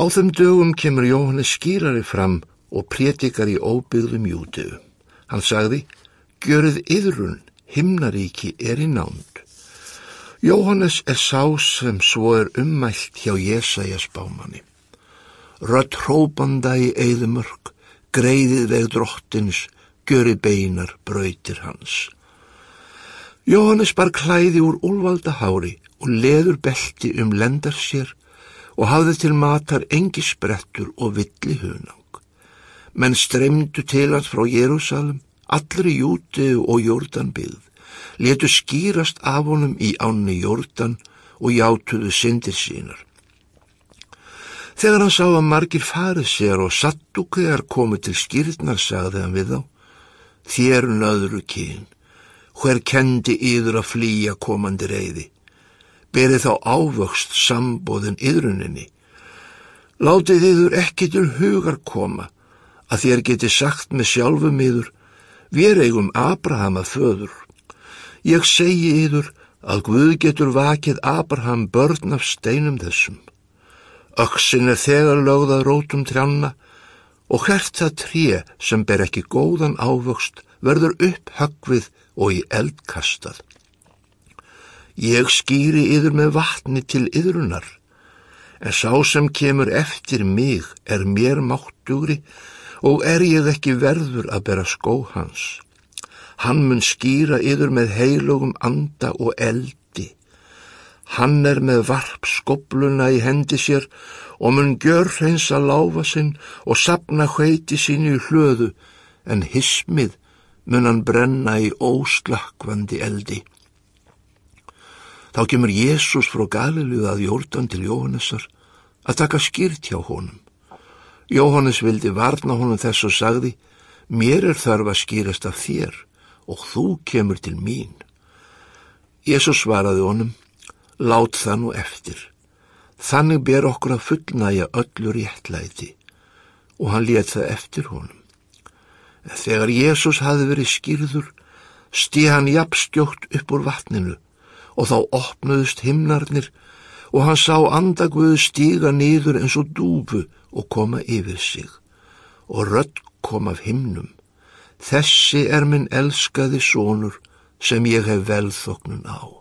Á þeim dögum kemur Jóhannes skýrari fram og prétikar í óbyggðum júteu. Hann sagði, görið yðrun, himnaríki er í nánd. Jóhannes er sá sem svo er ummælt hjá Jésaja spámanni. Rött hrópanda í eðumörk, greiðið veg drottins, göri beinar brautir hans. Jóhannes bar klæði úr úlvalda hári og leður belti um lendar sér og hafði til matar engi sprettur og villi hunang. Menn streymdu til hans frá Jérúsalem, allri Júti og Jórdan byggð, letu skýrast af honum í ánni Jórdan og játuðu syndir sínar. Þegar hann sá að margir farið sér og sattúkðegar komið til skýrtnar, sagði hann við þá, þér nöðru kyn, hver kendi yður að flýja komandi reyði, berið þá ávöxt sambóðin yðruninni. Látið yður ekki til hugar koma, að þér geti sagt með sjálfum yður, við eigum Abraham að föður. Ég segi yður að Guð getur vakið Abraham börn af steinum þessum. Öksin er þegar lögðað rótum trjanna og hvert það tré sem ber ekki góðan ávöxt verður upp högvið og í eldkastað. Ég skýri yður með vatni til yðrunar, en sá sem kemur eftir mig er mér máttugri og er ég ekki verður að bera skó hans. Hann mun skýra yður með heilugum anda og eld Hann er með varp skobluna í hendi sér og mun gjör hreins að láfa sinn og sapna hveiti sínu í hlöðu en hismið mun hann brenna í óslakvandi eldi. Þá kemur Jésús frá Galiluð að Jórdan til Jóhannesar að taka skýrt hjá honum. Jóhannes vildi varna honum þess og sagði, mér er þarf að skýrast af þér og þú kemur til mín. Jésús svaraði honum, lát það nú eftir. Þannig ber okkur að fullnæja öllu réttlæti og hann let það eftir honum. Þegar Jésús hafi verið skýrður, stið hann jafnstjókt upp úr vatninu og þá opnuðust himnarnir og hann sá andagvöðu stíga niður eins og dúfu og koma yfir sig og rött kom af himnum. Þessi er minn elskaði sónur sem ég hef velþoknun á.